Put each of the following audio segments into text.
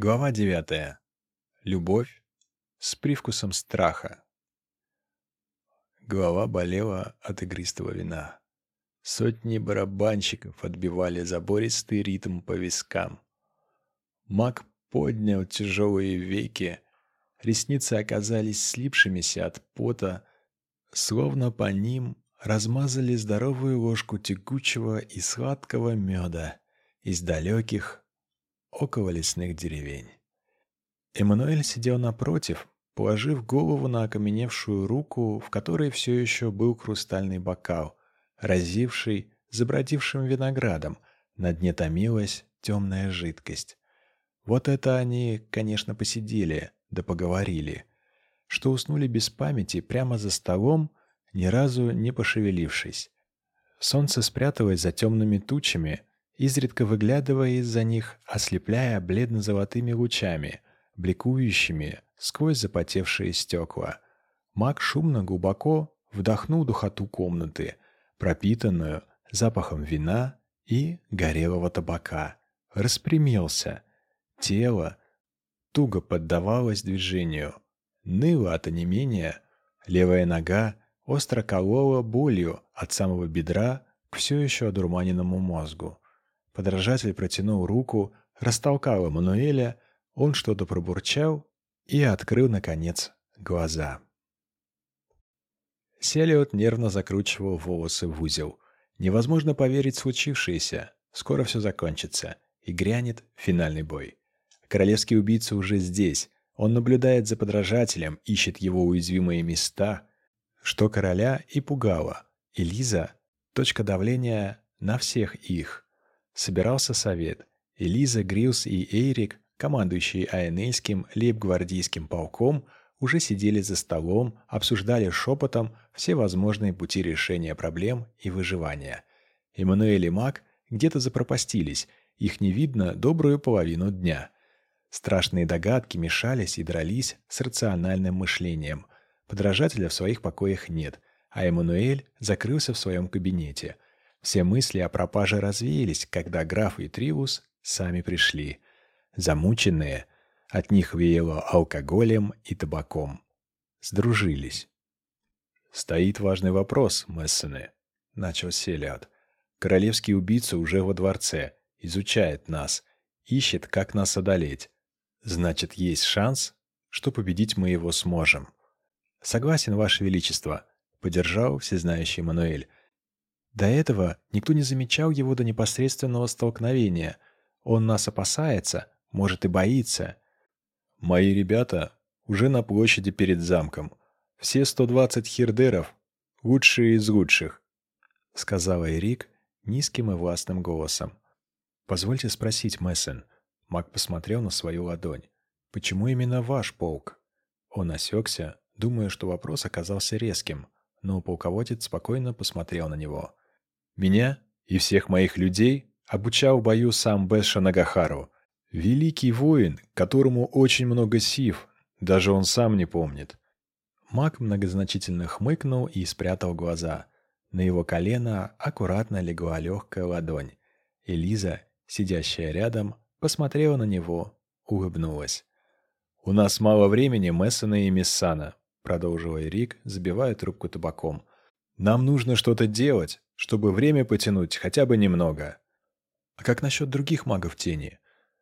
Глава 9. Любовь с привкусом страха. Голова болела от игристого вина. Сотни барабанщиков отбивали забористый ритм по вискам. Маг поднял тяжелые веки, ресницы оказались слипшимися от пота, словно по ним размазали здоровую ложку тягучего и сладкого меда из далеких около лесных деревень. Эммануэль сидел напротив, положив голову на окаменевшую руку, в которой все еще был хрустальный бокал, разивший забродившим виноградом, на дне томилась темная жидкость. Вот это они, конечно, посидели, да поговорили. Что уснули без памяти прямо за столом, ни разу не пошевелившись. Солнце спряталось за темными тучами, изредка выглядывая из-за них, ослепляя бледно-золотыми лучами, бликующими сквозь запотевшие стекла. Маг шумно глубоко вдохнул духоту комнаты, пропитанную запахом вина и горелого табака. Распрямился. Тело туго поддавалось движению. Ныло от онемения, левая нога остро колола болью от самого бедра к все еще одурманенному мозгу. Подражатель протянул руку, растолкал Эммануэля, он что-то пробурчал и открыл, наконец, глаза. Селиот нервно закручивал волосы в узел. Невозможно поверить в случившееся. Скоро все закончится. И грянет финальный бой. Королевский убийца уже здесь. Он наблюдает за подражателем, ищет его уязвимые места. Что короля и пугало. Элиза — точка давления на всех их. Собирался совет. Элиза, Грилс и Эйрик, командующие Айнельским лейб-гвардейским полком, уже сидели за столом, обсуждали шепотом все возможные пути решения проблем и выживания. Эммануэль и Мак где-то запропастились, их не видно добрую половину дня. Страшные догадки мешались и дрались с рациональным мышлением. Подражателя в своих покоях нет, а Эммануэль закрылся в своем кабинете – все мысли о пропаже развеялись, когда граф и Триус сами пришли. Замученные, от них веяло алкоголем и табаком. Сдружились. «Стоит важный вопрос, Мессены», — начал Селиад. «Королевский убийца уже во дворце, изучает нас, ищет, как нас одолеть. Значит, есть шанс, что победить мы его сможем». «Согласен, Ваше Величество», — поддержал всезнающий Мануэль. До этого никто не замечал его до непосредственного столкновения. Он нас опасается, может и боится. Мои ребята уже на площади перед замком. Все 120 хирдеров, лучшие из лучших, сказала Эрик низким и властным голосом. Позвольте спросить, Мессен. Мак посмотрел на свою ладонь. Почему именно ваш полк? Он осекся, думая, что вопрос оказался резким, но полководец спокойно посмотрел на него. Меня и всех моих людей обучал бою сам Бэша Нагахару. Великий воин, которому очень много сив, даже он сам не помнит. Маг многозначительно хмыкнул и спрятал глаза. На его колено аккуратно легла легкая ладонь. Элиза, сидящая рядом, посмотрела на него, улыбнулась. «У нас мало времени, Мессона и Миссана», — продолжил Эрик, забивая трубку табаком. «Нам нужно что-то делать, чтобы время потянуть хотя бы немного. А как насчет других магов тени?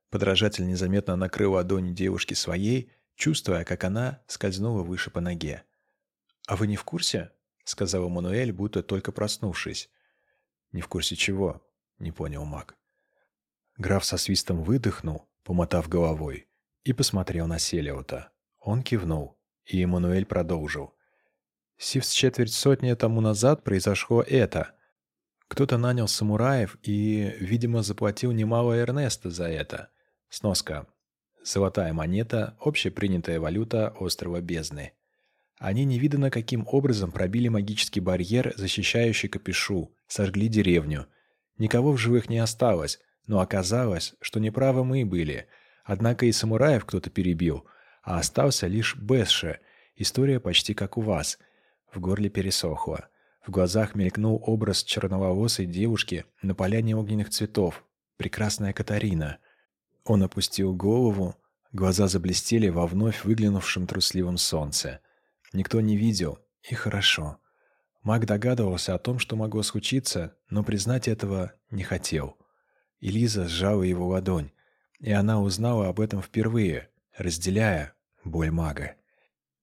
Подражатель незаметно накрыл ладонь девушки своей, чувствуя, как она скользнула выше по ноге. «А вы не в курсе?» — сказал Мануэль, будто только проснувшись. «Не в курсе чего?» — не понял маг. Граф со свистом выдохнул, помотав головой, и посмотрел на Селиота. Он кивнул, и Эммануэль продолжил. «Сив с четверть сотни тому назад произошло это. Кто-то нанял самураев и, видимо, заплатил немало Эрнеста за это. Сноска. Золотая монета – общепринятая валюта острова Бездны. Они невиданно каким образом пробили магический барьер, защищающий Капишу, сожгли деревню. Никого в живых не осталось, но оказалось, что неправы мы были. Однако и самураев кто-то перебил, а остался лишь Бэсше. История почти как у вас. В горле пересохло. В глазах мелькнул образ черноволосой девушки на поляне огненных цветов. Прекрасная Катарина. Он опустил голову, Глаза заблестели во вновь выглянувшем трусливом солнце. Никто не видел, и хорошо. Маг догадывался о том, что могло случиться, но признать этого не хотел. Элиза сжала его ладонь, и она узнала об этом впервые, разделяя боль мага.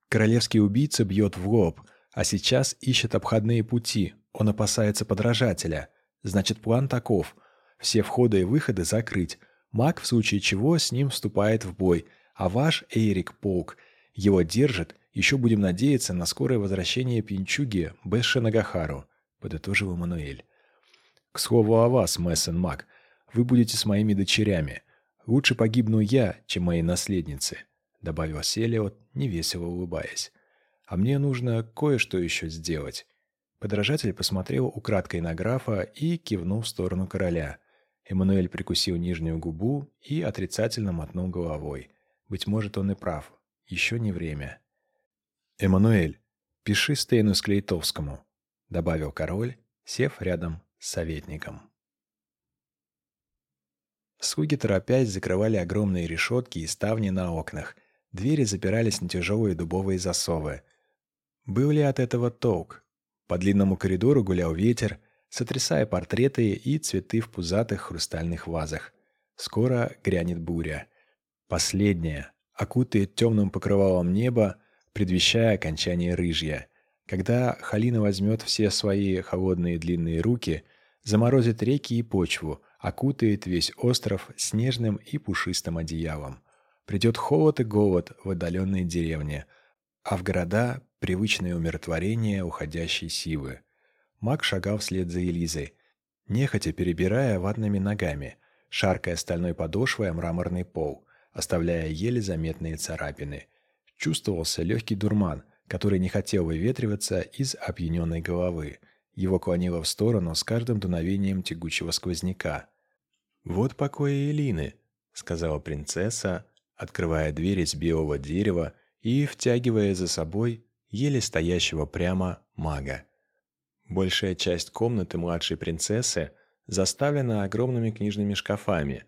Королевский убийца бьет в лоб, а сейчас ищет обходные пути. Он опасается подражателя. Значит, план таков. Все входы и выходы закрыть. Маг, в случае чего, с ним вступает в бой. А ваш Эйрик Полк его держит. Еще будем надеяться на скорое возвращение Пинчуги Бэша Нагахару, подытожил Эммануэль. К слову о вас, Мессен Маг. Вы будете с моими дочерями. Лучше погибну я, чем мои наследницы добавил Селиот, невесело улыбаясь. А мне нужно кое-что еще сделать. Подражатель посмотрел украдкой на графа и кивнул в сторону короля. Эммануэль прикусил нижнюю губу и отрицательно мотнул головой. Быть может, он и прав. Еще не время. «Эммануэль, пиши Стейну Склейтовскому», — добавил король, сев рядом с советником. Слуги торопясь закрывали огромные решетки и ставни на окнах, Двери запирались на тяжелые дубовые засовы. Был ли от этого толк? По длинному коридору гулял ветер, сотрясая портреты и цветы в пузатых хрустальных вазах. Скоро грянет буря. Последняя, окутает темным покрывалом небо, предвещая окончание рыжья. Когда Халина возьмет все свои холодные длинные руки, заморозит реки и почву, окутает весь остров снежным и пушистым одеялом. Придет холод и голод в отдаленные деревни, а в города — привычное умиротворение уходящей силы. Маг шагал вслед за Элизой, нехотя перебирая ватными ногами, шаркая стальной подошвой о мраморный пол, оставляя еле заметные царапины. Чувствовался легкий дурман, который не хотел выветриваться из опьяненной головы. Его клонило в сторону с каждым дуновением тягучего сквозняка. «Вот покой Элины», — сказала принцесса, открывая дверь из белого дерева и втягивая за собой еле стоящего прямо мага. Большая часть комнаты младшей принцессы заставлена огромными книжными шкафами,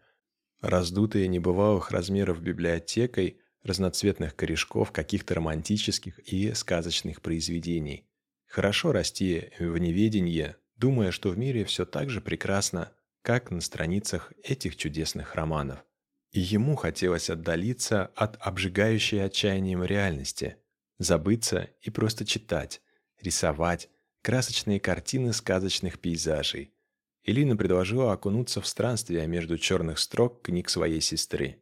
раздутые небывалых размеров библиотекой разноцветных корешков каких-то романтических и сказочных произведений. Хорошо расти в неведении, думая, что в мире все так же прекрасно, как на страницах этих чудесных романов и ему хотелось отдалиться от обжигающей отчаянием реальности, забыться и просто читать, рисовать красочные картины сказочных пейзажей. Элина предложила окунуться в странствия между черных строк книг своей сестры.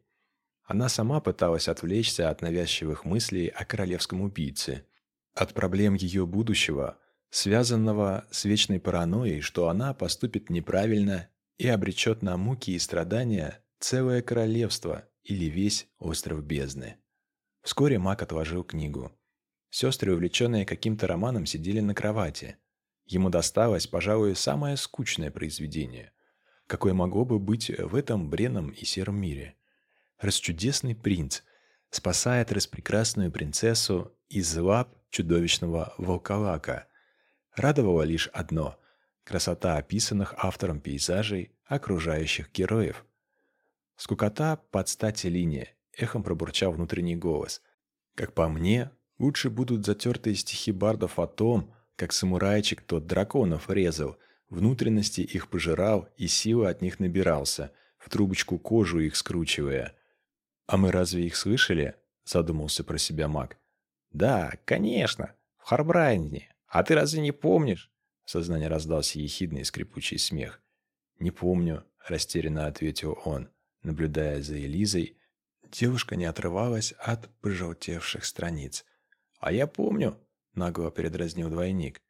Она сама пыталась отвлечься от навязчивых мыслей о королевском убийце, от проблем ее будущего, связанного с вечной паранойей, что она поступит неправильно и обречет на муки и страдания целое королевство или весь остров бездны. Вскоре маг отложил книгу. Сестры, увлеченные каким-то романом, сидели на кровати. Ему досталось, пожалуй, самое скучное произведение, какое могло бы быть в этом бренном и сером мире. Расчудесный принц спасает распрекрасную принцессу из лап чудовищного волколака. Радовало лишь одно – красота описанных автором пейзажей, окружающих героев – Скукота под стать линия, эхом пробурчал внутренний голос. Как по мне, лучше будут затертые стихи бардов о том, как самурайчик тот драконов резал, внутренности их пожирал и силы от них набирался, в трубочку кожу их скручивая. «А мы разве их слышали?» – задумался про себя маг. «Да, конечно, в Харбрайне. А ты разве не помнишь?» В сознании раздался ехидный скрипучий смех. «Не помню», – растерянно ответил он. Наблюдая за Элизой, девушка не отрывалась от пожелтевших страниц. «А я помню», — нагло передразнил двойник.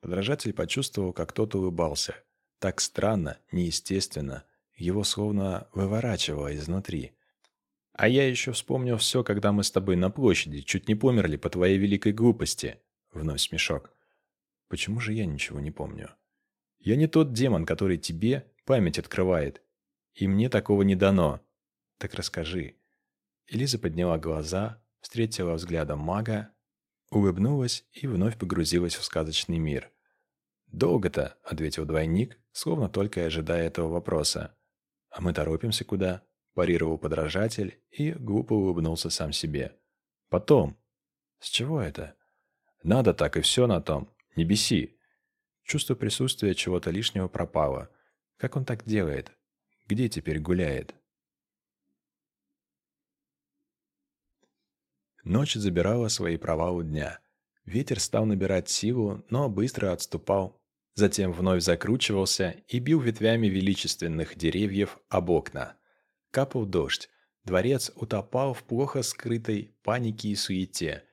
Подражатель почувствовал, как тот улыбался. Так странно, неестественно. Его словно выворачивало изнутри. «А я еще вспомнил все, когда мы с тобой на площади чуть не померли по твоей великой глупости», — вновь смешок. «Почему же я ничего не помню?» «Я не тот демон, который тебе память открывает. И мне такого не дано. Так расскажи». Элиза подняла глаза, встретила взглядом мага, улыбнулась и вновь погрузилась в сказочный мир. «Долго-то», — ответил двойник, словно только ожидая этого вопроса. «А мы торопимся куда? парировал подражатель и глупо улыбнулся сам себе. Потом. С чего это? Надо так и все на том. Не беси. Чувство присутствия чего-то лишнего пропало. Как он так делает? Где теперь гуляет? Ночь забирала свои права у дня. Ветер стал набирать силу, но быстро отступал. Затем вновь закручивался и бил ветвями величественных деревьев об окна. Капал дождь. Дворец утопал в плохо скрытой панике и суете.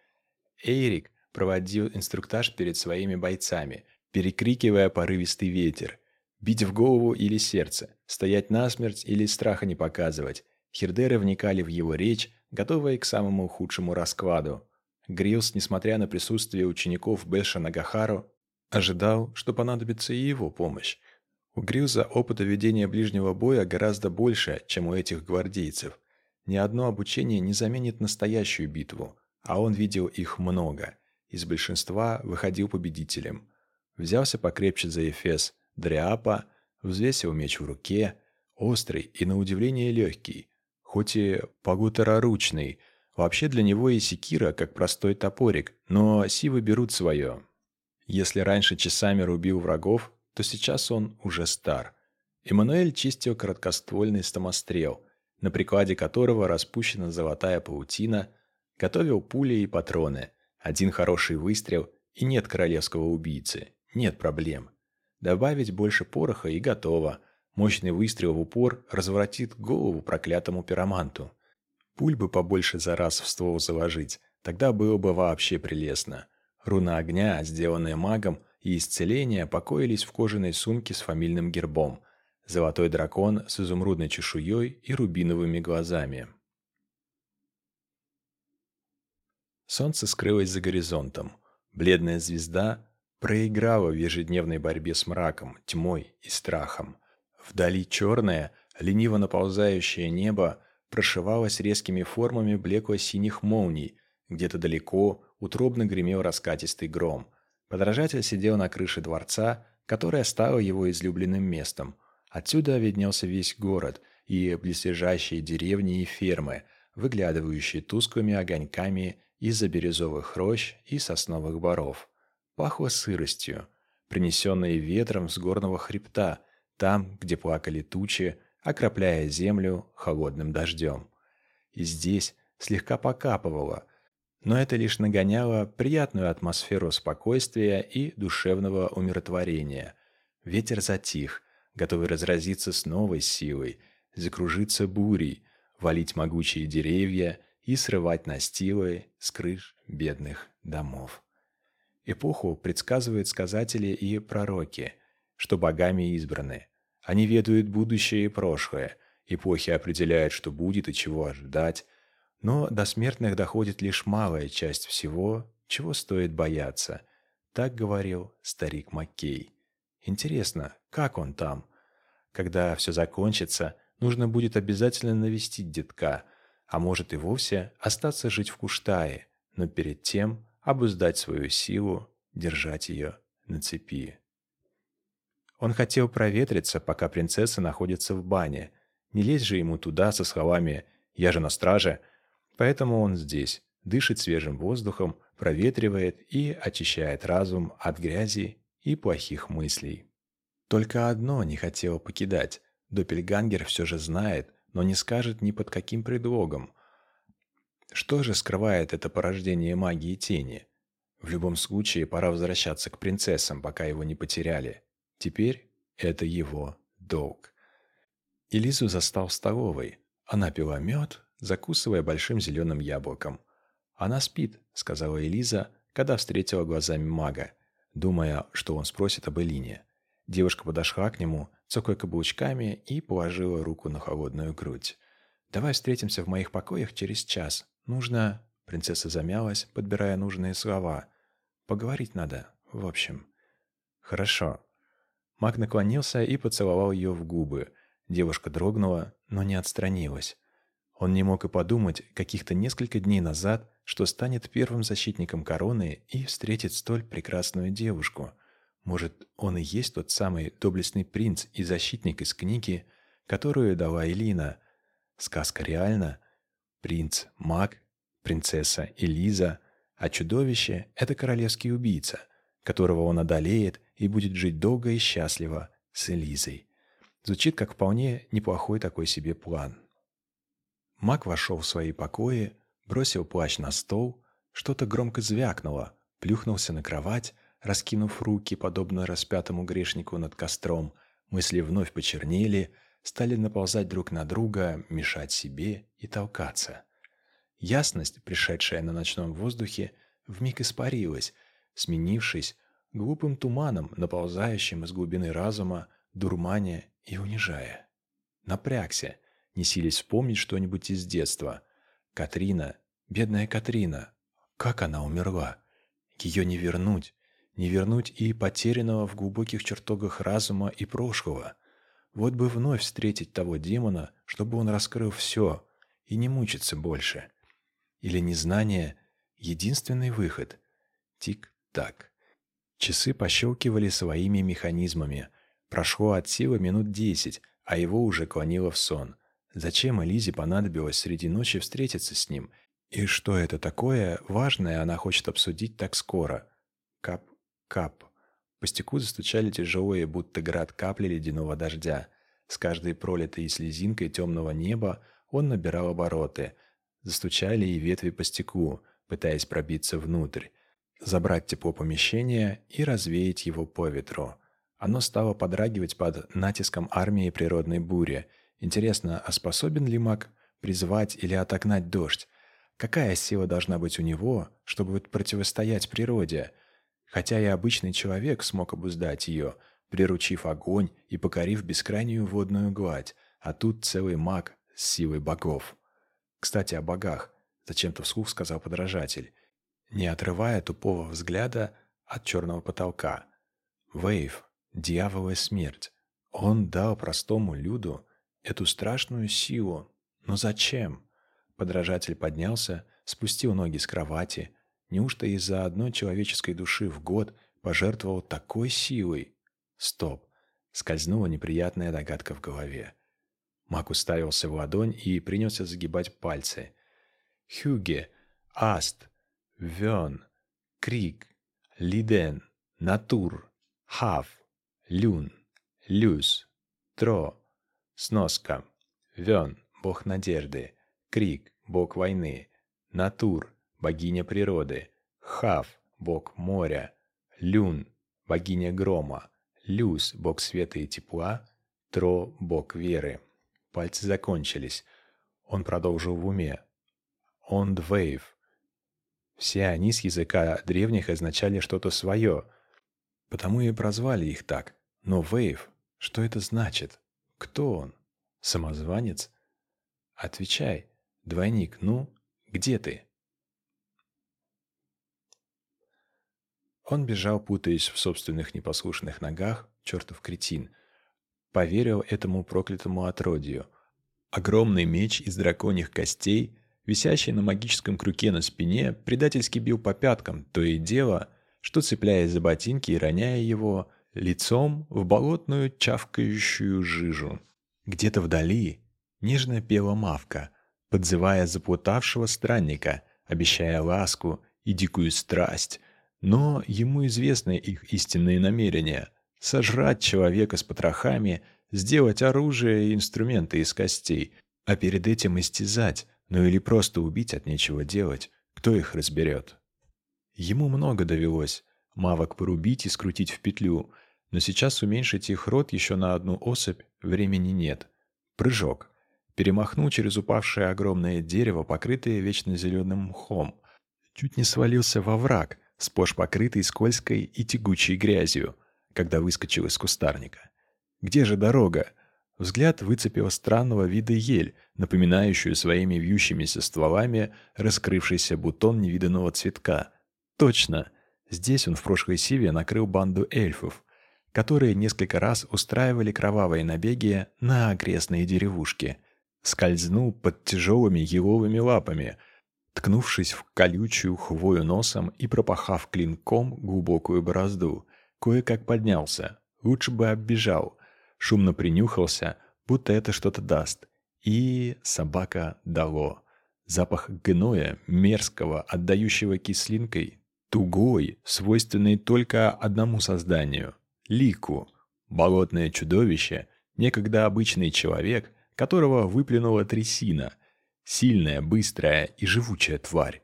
Эйрик проводил инструктаж перед своими бойцами, перекрикивая порывистый ветер. Бить в голову или сердце, стоять насмерть или страха не показывать. Хердеры вникали в его речь, готовые к самому худшему раскладу. Грилс, несмотря на присутствие учеников Бэша Нагахару, ожидал, что понадобится и его помощь. У Грилза опыта ведения ближнего боя гораздо больше, чем у этих гвардейцев. Ни одно обучение не заменит настоящую битву, а он видел их много. Из большинства выходил победителем. Взялся покрепче за Эфес, Дриапа, взвесил меч в руке, острый и, на удивление, легкий, хоть и полутораручный. Вообще для него и секира, как простой топорик, но сивы берут свое. Если раньше часами рубил врагов, то сейчас он уже стар. Эммануэль чистил короткоствольный стомострел, на прикладе которого распущена золотая паутина, готовил пули и патроны. Один хороший выстрел, и нет королевского убийцы, нет проблем. Добавить больше пороха и готово. Мощный выстрел в упор разворотит голову проклятому пироманту. Пуль бы побольше за раз в ствол заложить, тогда было бы вообще прелестно. Руна огня, сделанная магом, и исцеления покоились в кожаной сумке с фамильным гербом. Золотой дракон с изумрудной чешуей и рубиновыми глазами. Солнце скрылось за горизонтом. Бледная звезда проиграла в ежедневной борьбе с мраком, тьмой и страхом. Вдали черное, лениво наползающее небо прошивалось резкими формами блекло-синих молний. Где-то далеко утробно гремел раскатистый гром. Подражатель сидел на крыше дворца, которое стало его излюбленным местом. Отсюда виднелся весь город и близлежащие деревни и фермы, выглядывающие тусклыми огоньками из-за бирюзовых рощ и сосновых боров. Пахло сыростью, принесенной ветром с горного хребта, там, где плакали тучи, окропляя землю холодным дождем. И здесь слегка покапывало – но это лишь нагоняло приятную атмосферу спокойствия и душевного умиротворения. Ветер затих, готовый разразиться с новой силой, закружиться бурей, валить могучие деревья и срывать настилы с крыш бедных домов. Эпоху предсказывают сказатели и пророки, что богами избраны. Они ведают будущее и прошлое, эпохи определяют, что будет и чего ожидать, но до смертных доходит лишь малая часть всего, чего стоит бояться. Так говорил старик Маккей. Интересно, как он там? Когда все закончится, нужно будет обязательно навестить детка, а может и вовсе остаться жить в Куштае, но перед тем обуздать свою силу, держать ее на цепи. Он хотел проветриться, пока принцесса находится в бане. Не лезь же ему туда со словами «Я же на страже», Поэтому он здесь, дышит свежим воздухом, проветривает и очищает разум от грязи и плохих мыслей. Только одно не хотел покидать. Доппельгангер все же знает, но не скажет ни под каким предлогом. Что же скрывает это порождение магии тени? В любом случае, пора возвращаться к принцессам, пока его не потеряли. Теперь это его долг. Элизу застал в столовой. Она пила мед, закусывая большим зеленым яблоком. «Она спит», — сказала Элиза, когда встретила глазами мага, думая, что он спросит об Элине. Девушка подошла к нему, цокая каблучками, и положила руку на холодную грудь. «Давай встретимся в моих покоях через час. Нужно...» Принцесса замялась, подбирая нужные слова. «Поговорить надо, в общем». «Хорошо». Маг наклонился и поцеловал ее в губы. Девушка дрогнула, но не отстранилась. Он не мог и подумать каких-то несколько дней назад, что станет первым защитником короны и встретит столь прекрасную девушку. Может, он и есть тот самый доблестный принц и защитник из книги, которую дала Элина. Сказка реальна? Принц – маг, принцесса – Элиза, а чудовище – это королевский убийца, которого он одолеет и будет жить долго и счастливо с Элизой. Звучит как вполне неплохой такой себе план. Маг вошел в свои покои, бросил плащ на стол, что-то громко звякнуло, плюхнулся на кровать, раскинув руки, подобно распятому грешнику над костром, мысли вновь почернели, стали наползать друг на друга, мешать себе и толкаться. Ясность, пришедшая на ночном воздухе, вмиг испарилась, сменившись глупым туманом, наползающим из глубины разума, дурманя и унижая. Напрягся, не сились вспомнить что-нибудь из детства. Катрина, бедная Катрина, как она умерла? Ее не вернуть, не вернуть и потерянного в глубоких чертогах разума и прошлого. Вот бы вновь встретить того демона, чтобы он раскрыл все и не мучиться больше. Или незнание — единственный выход. Тик-так. Часы пощелкивали своими механизмами. Прошло от силы минут десять, а его уже клонило в сон. Зачем Элизе понадобилось среди ночи встретиться с ним? И что это такое важное она хочет обсудить так скоро? Кап, Кап. По стеклу застучали тяжелые, будто град капли ледяного дождя. С каждой пролитой слезинкой темного неба он набирал обороты. Застучали и ветви по стеклу, пытаясь пробиться внутрь, забрать тепло помещения и развеять его по ветру. Оно стало подрагивать под натиском армии природной бури. Интересно, а способен ли маг призвать или отогнать дождь? Какая сила должна быть у него, чтобы противостоять природе – хотя и обычный человек смог обуздать ее, приручив огонь и покорив бескрайнюю водную гладь, а тут целый маг с силой богов. Кстати, о богах, зачем-то вслух сказал подражатель, не отрывая тупого взгляда от черного потолка. Вейв, дьяволая смерть. Он дал простому люду эту страшную силу. Но зачем? Подражатель поднялся, спустил ноги с кровати, Неужто из-за одной человеческой души в год пожертвовал такой силой? Стоп. Скользнула неприятная догадка в голове. Мак уставился в ладонь и принялся загибать пальцы. Хюге, Аст, Вен, Крик, Лиден, Натур, Хав, Люн, Люс, Тро, Сноска, Вен, бог надежды, Крик, бог войны, Натур, богиня природы, Хав, бог моря, Люн, богиня грома, Люс, бог света и тепла, Тро, бог веры. Пальцы закончились. Он продолжил в уме. Ондвейв. Все они с языка древних означали что-то свое, потому и прозвали их так. Но Вейв, что это значит? Кто он? Самозванец? Отвечай, двойник, ну, где ты? Он бежал, путаясь в собственных непослушных ногах, чертов кретин. Поверил этому проклятому отродью. Огромный меч из драконьих костей, висящий на магическом крюке на спине, предательски бил по пяткам, то и дело, что, цепляясь за ботинки и роняя его, лицом в болотную чавкающую жижу. Где-то вдали нежно пела мавка, подзывая заплутавшего странника, обещая ласку и дикую страсть, но ему известны их истинные намерения – сожрать человека с потрохами, сделать оружие и инструменты из костей, а перед этим истязать, ну или просто убить от нечего делать, кто их разберет. Ему много довелось мавок порубить и скрутить в петлю, но сейчас уменьшить их рот еще на одну особь времени нет. Прыжок. Перемахнул через упавшее огромное дерево, покрытое вечно зеленым мхом. Чуть не свалился во враг – сплошь покрытый скользкой и тягучей грязью, когда выскочил из кустарника. Где же дорога? Взгляд выцепил странного вида ель, напоминающую своими вьющимися стволами раскрывшийся бутон невиданного цветка. Точно! Здесь он в прошлой сиве накрыл банду эльфов, которые несколько раз устраивали кровавые набеги на окрестные деревушки. Скользнул под тяжелыми еловыми лапами – ткнувшись в колючую хвою носом и пропахав клинком глубокую борозду. Кое-как поднялся. Лучше бы оббежал. Шумно принюхался, будто это что-то даст. И собака дало. Запах гноя, мерзкого, отдающего кислинкой, тугой, свойственный только одному созданию — лику. Болотное чудовище, некогда обычный человек, которого выплюнула трясина. Сильная, быстрая и живучая тварь.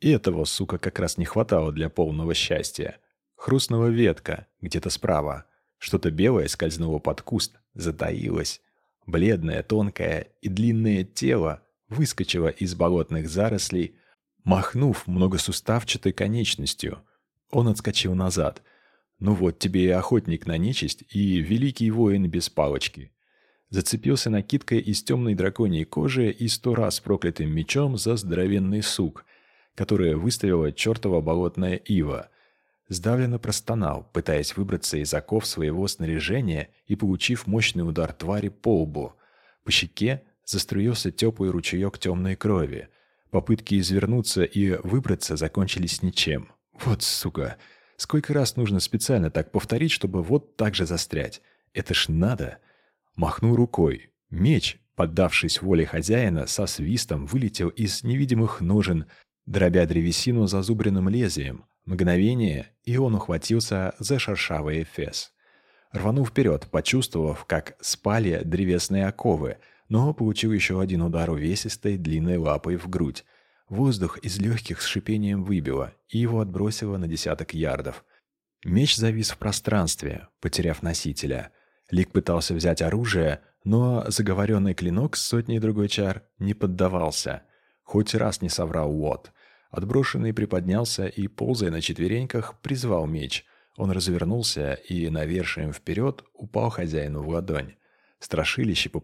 И этого, сука, как раз не хватало для полного счастья. Хрустнула ветка, где-то справа. Что-то белое скользнуло под куст, затаилось. Бледное, тонкое и длинное тело выскочило из болотных зарослей, махнув многосуставчатой конечностью. Он отскочил назад. Ну вот тебе и охотник на нечисть, и великий воин без палочки. Зацепился накидкой из темной драконьей кожи и сто раз проклятым мечом за здоровенный сук, который выставила чертова болотная ива. Сдавленно простонал, пытаясь выбраться из оков своего снаряжения и получив мощный удар твари по лбу. По щеке заструился теплый ручеек темной крови. Попытки извернуться и выбраться закончились ничем. Вот сука! Сколько раз нужно специально так повторить, чтобы вот так же застрять? Это ж надо! Махнул рукой. Меч, поддавшись воле хозяина, со свистом вылетел из невидимых ножен, дробя древесину зазубренным лезвием. Мгновение, и он ухватился за шершавый эфес. Рванул вперед, почувствовав, как спали древесные оковы, но получил еще один удар увесистой длинной лапой в грудь. Воздух из легких с шипением выбило, и его отбросило на десяток ярдов. Меч завис в пространстве, потеряв носителя. Лик пытался взять оружие, но заговоренный клинок с сотней другой чар не поддавался. Хоть раз не соврал Уотт. Отброшенный приподнялся и, ползая на четвереньках, призвал меч. Он развернулся и, навершием вперед, упал хозяину в ладонь. Страшилище по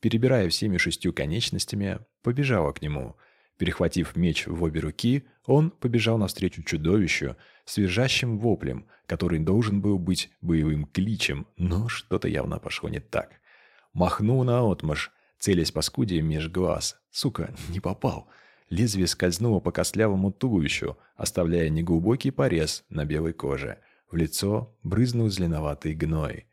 перебирая всеми шестью конечностями, побежало к нему. Перехватив меч в обе руки, он побежал навстречу чудовищу с воплем, который должен был быть боевым кличем, но что-то явно пошло не так. Махнул наотмашь, целясь паскудием меж глаз. Сука, не попал. Лезвие скользнуло по костлявому туловищу, оставляя неглубокий порез на белой коже. В лицо брызнул зеленоватый гной.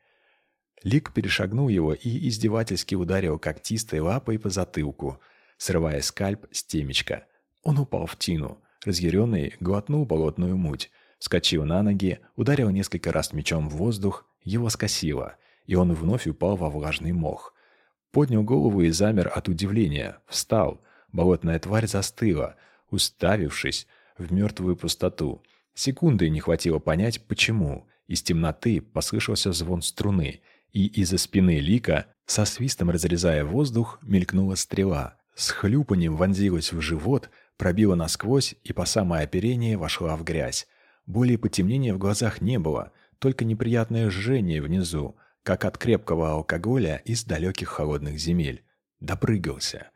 Лик перешагнул его и издевательски ударил когтистой лапой по затылку, срывая скальп с темечка. Он упал в тину. Разъяренный глотнул болотную муть. Скочил на ноги, ударил несколько раз мечом в воздух, его скосило, и он вновь упал во влажный мох. Поднял голову и замер от удивления, встал — Болотная тварь застыла, уставившись в мертвую пустоту. Секунды не хватило понять, почему. Из темноты послышался звон струны, и из-за спины Лика, со свистом разрезая воздух, мелькнула стрела. С хлюпанием вонзилась в живот, пробила насквозь и по самое оперение вошла в грязь. Более потемнения в глазах не было, только неприятное жжение внизу, как от крепкого алкоголя из далеких холодных земель. Допрыгался.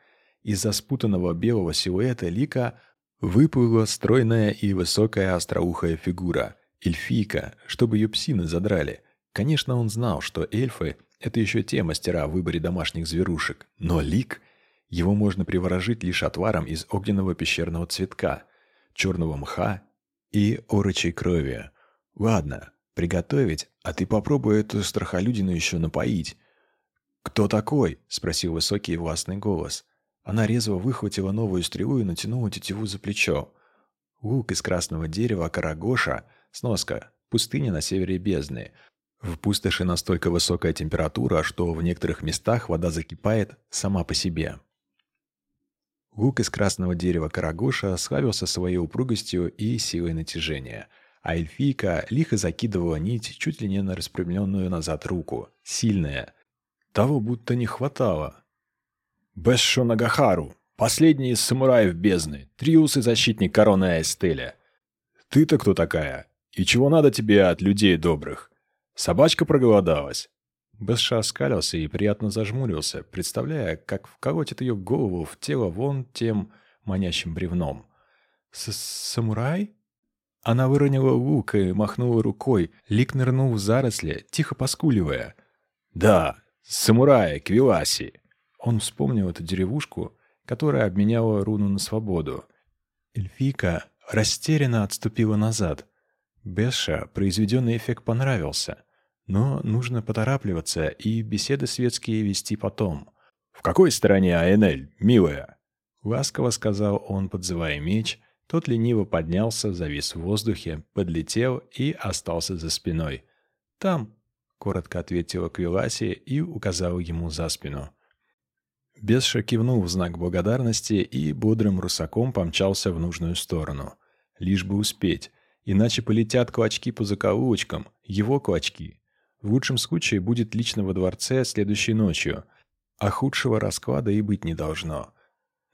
Из-за спутанного белого силуэта лика выплыла стройная и высокая остроухая фигура. Эльфийка, чтобы ее псины задрали. Конечно, он знал, что эльфы — это еще те мастера в выборе домашних зверушек. Но лик... Его можно приворожить лишь отваром из огненного пещерного цветка, черного мха и орочей крови. Ладно, приготовить, а ты попробуй эту страхолюдину еще напоить. «Кто такой?» — спросил высокий властный голос. Она резво выхватила новую стрелу и натянула тетиву за плечо. Лук из красного дерева Карагоша, сноска, пустыня на севере бездны. В пустоши настолько высокая температура, что в некоторых местах вода закипает сама по себе. Лук из красного дерева Карагоша славился своей упругостью и силой натяжения, а эльфийка лихо закидывала нить чуть ли не на распрямленную назад руку. Сильная. Того будто не хватало. Бэшшо Нагахару, последний из самураев бездны, триус и защитник короны Аэстеля. Ты-то кто такая? И чего надо тебе от людей добрых? Собачка проголодалась?» Бэшша оскалился и приятно зажмурился, представляя, как вколотит ее голову в тело вон тем манящим бревном. С «Самурай?» Она выронила лук и махнула рукой, лик нырнул в заросли, тихо поскуливая. «Да, самурай, Квиласи!» Он вспомнил эту деревушку, которая обменяла руну на свободу. Эльфийка растерянно отступила назад. Беша произведенный эффект понравился, но нужно поторапливаться и беседы светские вести потом. «В какой стороне Айнель, милая?» Ласково сказал он, подзывая меч. Тот лениво поднялся, завис в воздухе, подлетел и остался за спиной. «Там», — коротко ответила Квиласия и указала ему за спину. Бесша кивнул в знак благодарности и бодрым русаком помчался в нужную сторону. Лишь бы успеть, иначе полетят клочки по закоулочкам, его клочки. В лучшем случае будет лично во дворце следующей ночью, а худшего расклада и быть не должно.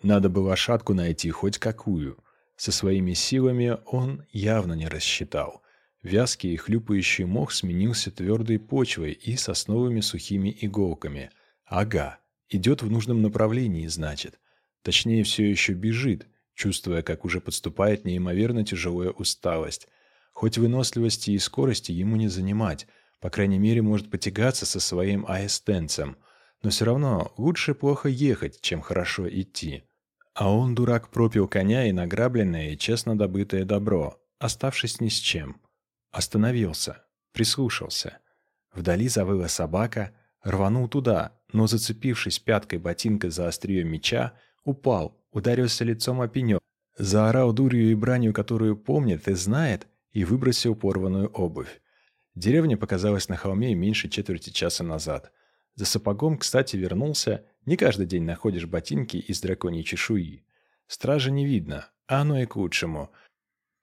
Надо было шатку найти хоть какую. Со своими силами он явно не рассчитал. Вязкий и хлюпающий мох сменился твердой почвой и сосновыми сухими иголками. Ага, идет в нужном направлении, значит. Точнее, все еще бежит, чувствуя, как уже подступает неимоверно тяжелая усталость. Хоть выносливости и скорости ему не занимать, по крайней мере, может потягаться со своим аэстенцем. Но все равно лучше плохо ехать, чем хорошо идти. А он, дурак, пропил коня и награбленное и честно добытое добро, оставшись ни с чем. Остановился, прислушался. Вдали завыла собака, рванул туда, но, зацепившись пяткой ботинкой за острие меча, упал, ударился лицом о пенек, заорал дурью и бранью, которую помнит и знает, и выбросил порванную обувь. Деревня показалась на холме меньше четверти часа назад. За сапогом, кстати, вернулся. Не каждый день находишь ботинки из драконьей чешуи. Стражи не видно, а оно и к лучшему –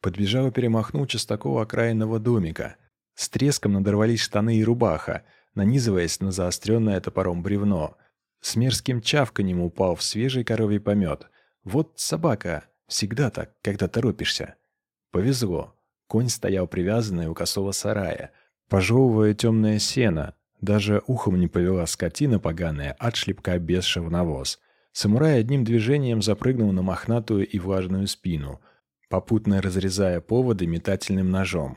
Подбежал и перемахнул частокол окраинного домика. С треском надорвались штаны и рубаха, нанизываясь на заостренное топором бревно. С мерзким чавканем упал в свежий коровий помет. Вот собака. Всегда так, когда торопишься. Повезло. Конь стоял привязанный у косого сарая, пожевывая темное сено. Даже ухом не повела скотина поганая от шлепка бесшего навоз. Самурай одним движением запрыгнул на мохнатую и влажную спину — попутно разрезая поводы метательным ножом.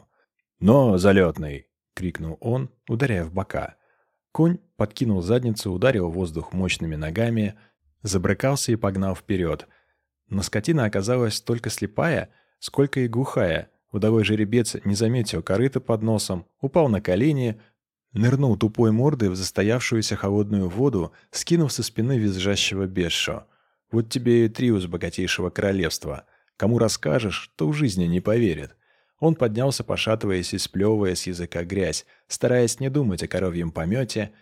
«Но, залетный!» — крикнул он, ударяя в бока. Конь подкинул задницу, ударил воздух мощными ногами, забрыкался и погнал вперед. Но скотина оказалась столько слепая, сколько и глухая. Удовой жеребец не заметил корыта под носом, упал на колени, нырнул тупой мордой в застоявшуюся холодную воду, скинув со спины визжащего бешшо. Вот тебе и триус богатейшего королевства. Кому расскажешь, то в жизни не поверит. Он поднялся, пошатываясь и сплевывая с языка грязь, стараясь не думать о коровьем помете,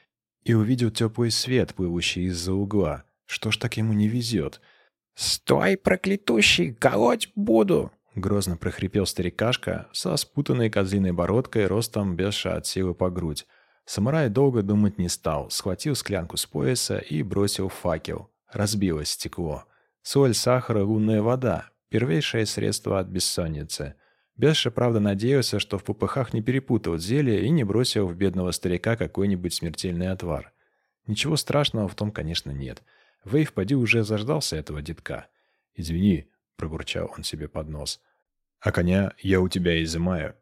и увидел теплый свет, плывущий из-за угла. Что ж так ему не везет? «Стой, проклятущий, колоть буду!» Грозно прохрипел старикашка со спутанной козлиной бородкой, ростом беша от силы по грудь. Самурай долго думать не стал, схватил склянку с пояса и бросил факел. Разбилось стекло. Соль, сахар и лунная вода. Первейшее средство от бессонницы. Беша, правда, надеялся, что в попыхах не перепутал зелье и не бросил в бедного старика какой-нибудь смертельный отвар. Ничего страшного в том, конечно, нет. Вейв поди уже заждался этого детка. «Извини», — пробурчал он себе под нос. «А коня я у тебя изымаю».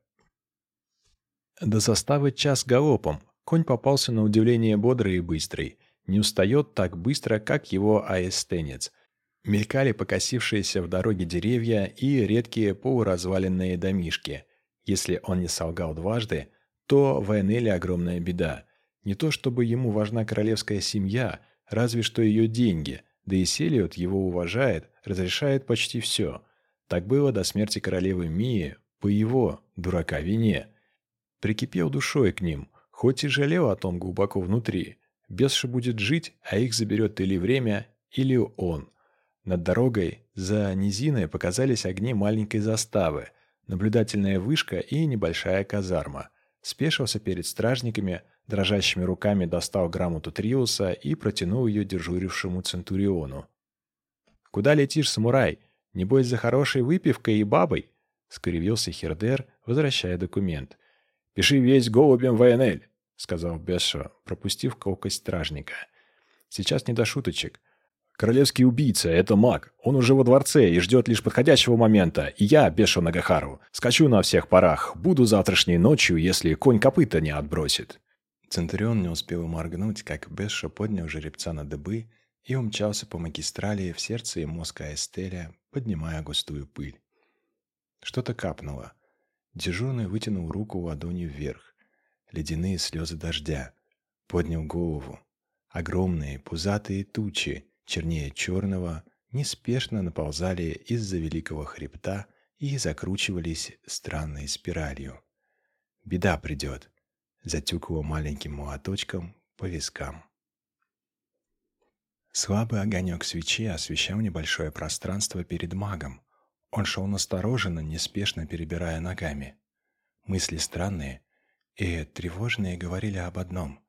До составы час галопом. Конь попался на удивление бодрый и быстрый. Не устает так быстро, как его аэстенец. Мелькали покосившиеся в дороге деревья и редкие полуразваленные домишки. Если он не солгал дважды, то в Энеле огромная беда. Не то чтобы ему важна королевская семья, разве что ее деньги, да и Селиот его уважает, разрешает почти все. Так было до смерти королевы Мии по его, дурака, вине. Прикипел душой к ним, хоть и жалел о том глубоко внутри. Бесша будет жить, а их заберет или время, или он – над дорогой за низиной показались огни маленькой заставы, наблюдательная вышка и небольшая казарма. Спешился перед стражниками, дрожащими руками достал грамоту Триуса и протянул ее дежурившему Центуриону. «Куда летишь, самурай? Небось, за хорошей выпивкой и бабой?» — скривился Хердер, возвращая документ. «Пиши весь голубем ВНЛ», — сказал Бешо, пропустив колкость стражника. «Сейчас не до шуточек. Королевский убийца — это маг. Он уже во дворце и ждет лишь подходящего момента. И я, Бешо Нагахару, скачу на всех парах. Буду завтрашней ночью, если конь копыта не отбросит». Центурион не успел моргнуть, как Бешо поднял жеребца на дыбы и умчался по магистрали в сердце и мозг Аэстеля, поднимая густую пыль. Что-то капнуло. Дежурный вытянул руку ладонью вверх. Ледяные слезы дождя. Поднял голову. Огромные пузатые тучи, чернее черного, неспешно наползали из-за великого хребта и закручивались странной спиралью. «Беда придет», — затюкало маленьким молоточком по вискам. Слабый огонек свечи освещал небольшое пространство перед магом. Он шел настороженно, неспешно перебирая ногами. Мысли странные и тревожные говорили об одном.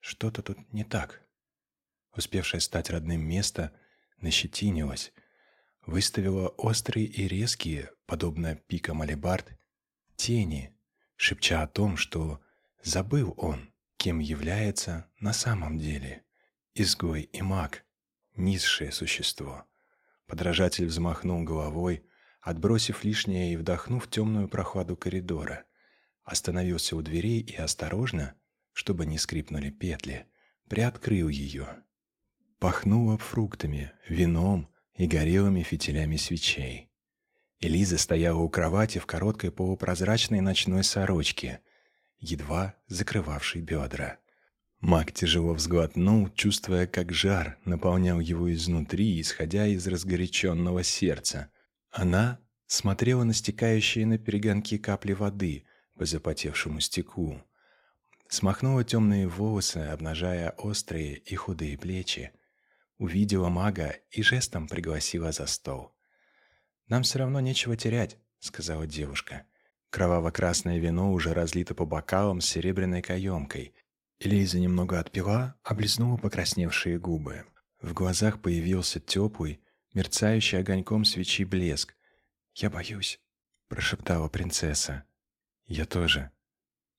Что-то тут не так. Успевшее стать родным место нащетинилось, выставило острые и резкие, подобно пикам алебард, тени, шепча о том, что забыл он, кем является на самом деле. Изгой и маг, низшее существо. Подражатель взмахнул головой, отбросив лишнее и вдохнув темную прохладу коридора. Остановился у дверей и осторожно, чтобы не скрипнули петли, приоткрыл ее. Пахнуло фруктами, вином и горелыми фитилями свечей. Элиза стояла у кровати в короткой полупрозрачной ночной сорочке, едва закрывавшей бедра. Маг тяжело взглотнул, чувствуя, как жар наполнял его изнутри, исходя из разгоряченного сердца. Она смотрела на стекающие на перегонки капли воды по запотевшему стеклу. Смахнула темные волосы, обнажая острые и худые плечи. Увидела мага и жестом пригласила за стол. «Нам все равно нечего терять», — сказала девушка. Кроваво-красное вино уже разлито по бокалам с серебряной каемкой, Лиза немного отпила, облизнула покрасневшие губы. В глазах появился теплый, мерцающий огоньком свечи блеск. «Я боюсь», — прошептала принцесса. «Я тоже».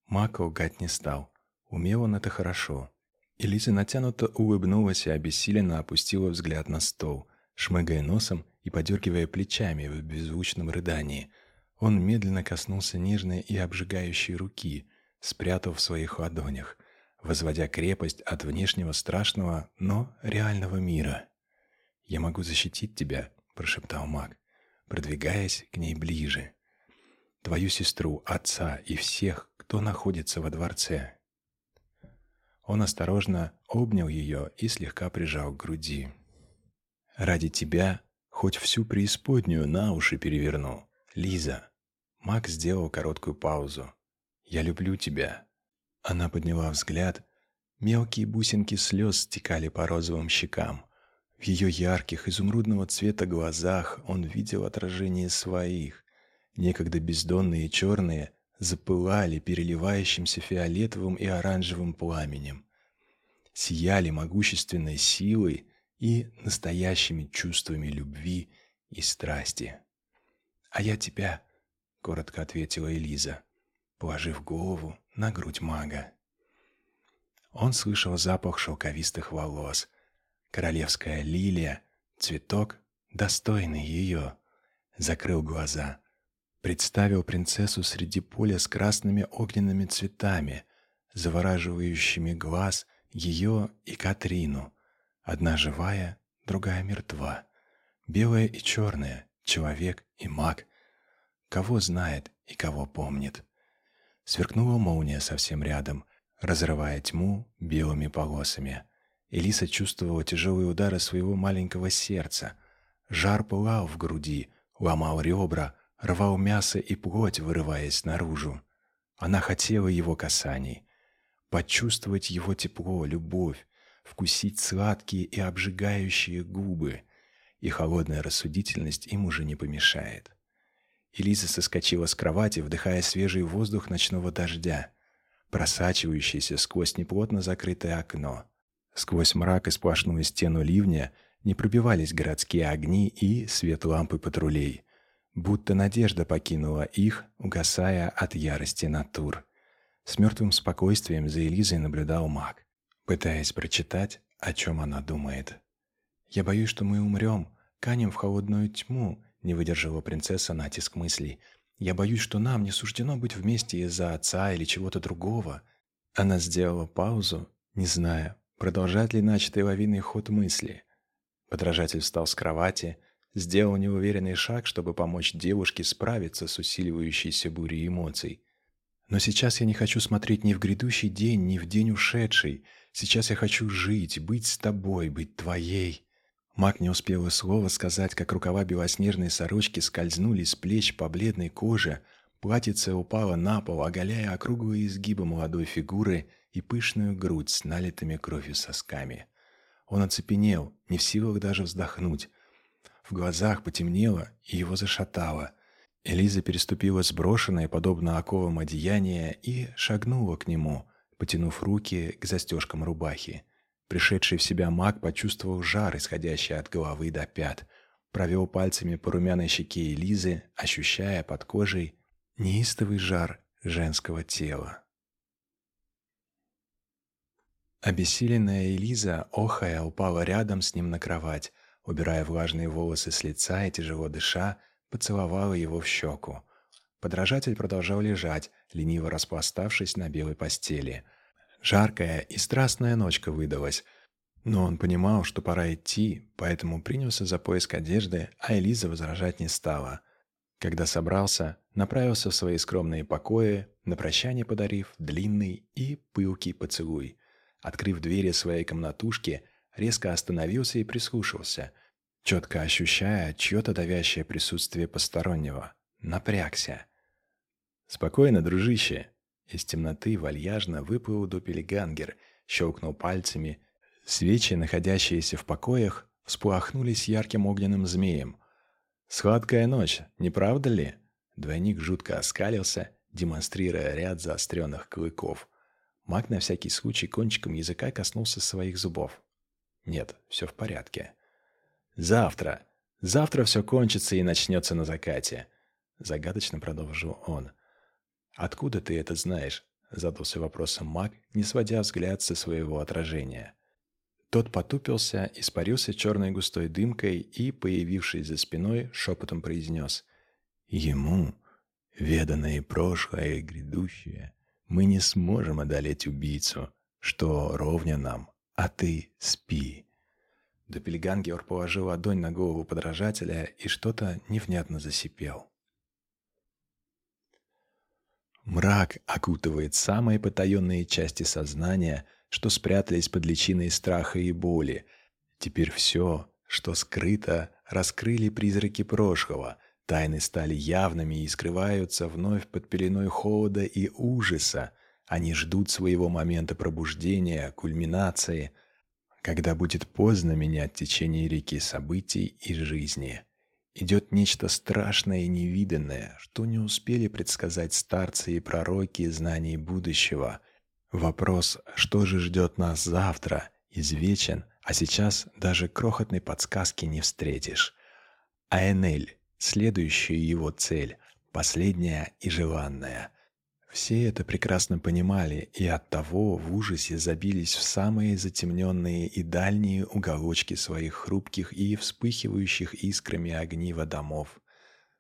Мака лгать не стал. Умел он это хорошо. Элиза натянуто улыбнулась и обессиленно опустила взгляд на стол, шмыгая носом и подергивая плечами в беззвучном рыдании. Он медленно коснулся нежной и обжигающей руки, спрятав в своих ладонях возводя крепость от внешнего страшного, но реального мира. «Я могу защитить тебя», — прошептал маг, продвигаясь к ней ближе. «Твою сестру, отца и всех, кто находится во дворце». Он осторожно обнял ее и слегка прижал к груди. «Ради тебя хоть всю преисподнюю на уши переверну, Лиза». Маг сделал короткую паузу. «Я люблю тебя. Она подняла взгляд. Мелкие бусинки слез стекали по розовым щекам. В ее ярких, изумрудного цвета глазах он видел отражение своих. Некогда бездонные черные запылали переливающимся фиолетовым и оранжевым пламенем. Сияли могущественной силой и настоящими чувствами любви и страсти. «А я тебя», — коротко ответила Элиза, положив голову на грудь мага. Он слышал запах шелковистых волос. Королевская лилия, цветок, достойный ее. Закрыл глаза. Представил принцессу среди поля с красными огненными цветами, завораживающими глаз ее и Катрину. Одна живая, другая мертва. Белая и черная, человек и маг. Кого знает и кого помнит. Сверкнула молния совсем рядом, разрывая тьму белыми полосами. Элиса чувствовала тяжелые удары своего маленького сердца. Жар пылал в груди, ломал ребра, рвал мясо и плоть, вырываясь наружу. Она хотела его касаний, почувствовать его тепло, любовь, вкусить сладкие и обжигающие губы, и холодная рассудительность им уже не помешает. Элиза соскочила с кровати, вдыхая свежий воздух ночного дождя, просачивающийся сквозь неплотно закрытое окно. Сквозь мрак и сплошную стену ливня не пробивались городские огни и свет лампы патрулей. Будто надежда покинула их, угасая от ярости натур. С мертвым спокойствием за Элизой наблюдал маг, пытаясь прочитать, о чем она думает. «Я боюсь, что мы умрем, канем в холодную тьму, не выдержала принцесса натиск мыслей. «Я боюсь, что нам не суждено быть вместе из-за отца или чего-то другого». Она сделала паузу, не зная, продолжать ли начатый лавинный ход мысли. Подражатель встал с кровати, сделал неуверенный шаг, чтобы помочь девушке справиться с усиливающейся бурей эмоций. «Но сейчас я не хочу смотреть ни в грядущий день, ни в день ушедший. Сейчас я хочу жить, быть с тобой, быть твоей». Маг не успел и слова сказать, как рукава белоснежной сорочки скользнули с плеч по бледной коже, платьице упало на пол, оголяя округлые изгибы молодой фигуры и пышную грудь с налитыми кровью сосками. Он оцепенел, не в силах даже вздохнуть. В глазах потемнело, и его зашатало. Элиза переступила сброшенное, подобно оковам одеяние, и шагнула к нему, потянув руки к застежкам рубахи. Пришедший в себя маг почувствовал жар, исходящий от головы до пят. Провел пальцами по румяной щеке Элизы, ощущая под кожей неистовый жар женского тела. Обессиленная Элиза, охая, упала рядом с ним на кровать, убирая влажные волосы с лица и тяжело дыша, поцеловала его в щеку. Подражатель продолжал лежать, лениво распластавшись на белой постели. Жаркая и страстная ночка выдалась, но он понимал, что пора идти, поэтому принялся за поиск одежды, а Элиза возражать не стала. Когда собрался, направился в свои скромные покои, на прощание подарив длинный и пылкий поцелуй. Открыв двери своей комнатушки, резко остановился и прислушался, четко ощущая чье-то давящее присутствие постороннего. Напрягся. «Спокойно, дружище!» Из темноты вальяжно выплыл допелегангер, щелкнул пальцами. Свечи, находящиеся в покоях, всплахнулись ярким огненным змеем. «Сладкая ночь, не правда ли?» Двойник жутко оскалился, демонстрируя ряд заостренных клыков. Маг на всякий случай кончиком языка коснулся своих зубов. Нет, все в порядке. «Завтра! Завтра все кончится и начнется на закате!» Загадочно продолжил он. «Откуда ты это знаешь?» Задался вопросом маг, не сводя взгляд со своего отражения. Тот потупился, испарился черной густой дымкой и, появившись за спиной, шепотом произнес. «Ему, веданное прошлое и грядущее, мы не сможем одолеть убийцу, что ровня нам, а ты спи». Допельгангер положил ладонь на голову подражателя и что-то невнятно засипел. Мрак окутывает самые потаенные части сознания, что спрятались под личиной страха и боли. Теперь все, что скрыто, раскрыли призраки прошлого, тайны стали явными и скрываются вновь под пеленой холода и ужаса. Они ждут своего момента пробуждения, кульминации, когда будет поздно менять течение реки событий и жизни. Идет нечто страшное и невиданное, что не успели предсказать старцы и пророки знаний будущего. Вопрос, что же ждет нас завтра, извечен, а сейчас даже крохотной подсказки не встретишь. А Энель, следующая его цель, последняя и желанная. Все это прекрасно понимали и оттого в ужасе забились в самые затемненные и дальние уголочки своих хрупких и вспыхивающих искрами огнива домов,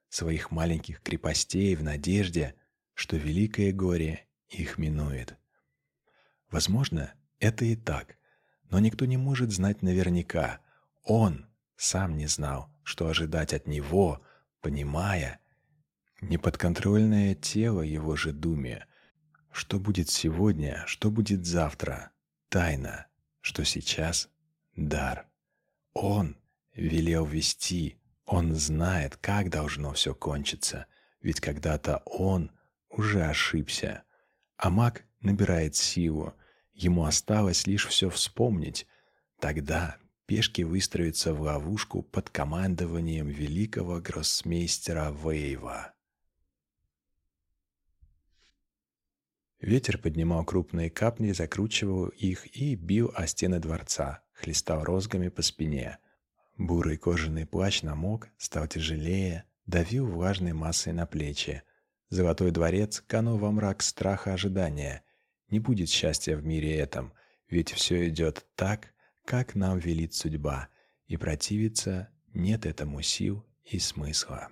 своих маленьких крепостей в надежде, что великое горе их минует. Возможно, это и так, но никто не может знать наверняка. Он сам не знал, что ожидать от него, понимая, неподконтрольное тело его же думе. Что будет сегодня, что будет завтра — тайна, что сейчас — дар. Он велел вести, он знает, как должно все кончиться, ведь когда-то он уже ошибся. А маг набирает силу, ему осталось лишь все вспомнить. Тогда пешки выстроятся в ловушку под командованием великого гроссмейстера Вейва. Ветер поднимал крупные капли, закручивал их и бил о стены дворца, хлестал розгами по спине. Бурый кожаный плащ намок, стал тяжелее, давил влажной массой на плечи. Золотой дворец канул во мрак страха ожидания. Не будет счастья в мире этом, ведь все идет так, как нам велит судьба, и противиться нет этому сил и смысла.